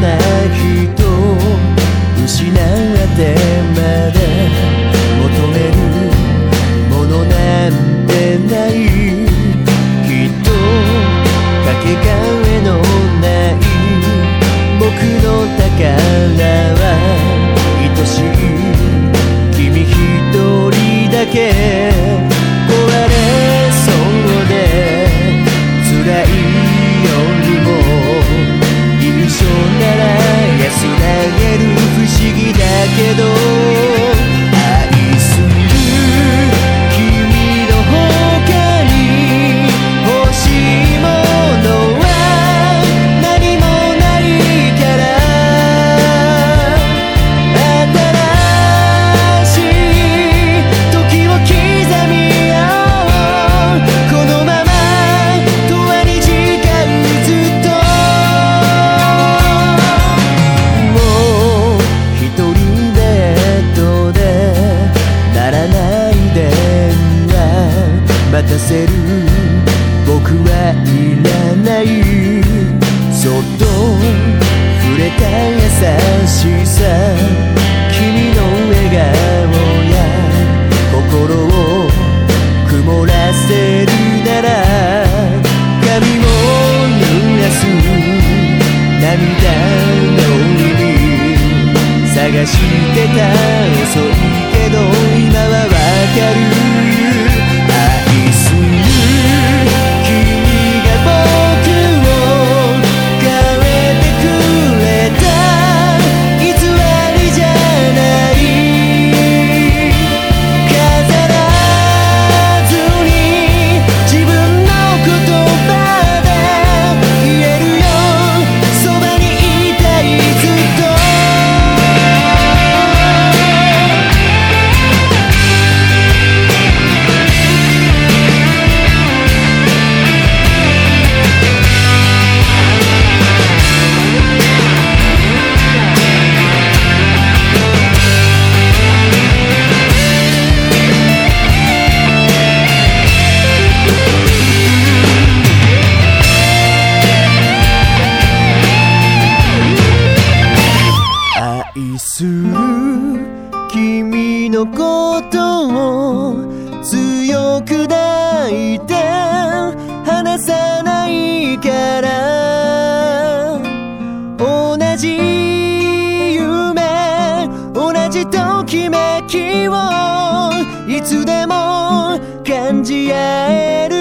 な人失ってれた優しさ君の笑顔や心を曇らせるなら髪を濡らす涙の海味探してたそうのことを強く抱いて離さないから。同じ夢同じときめきをいつでも感じ合える。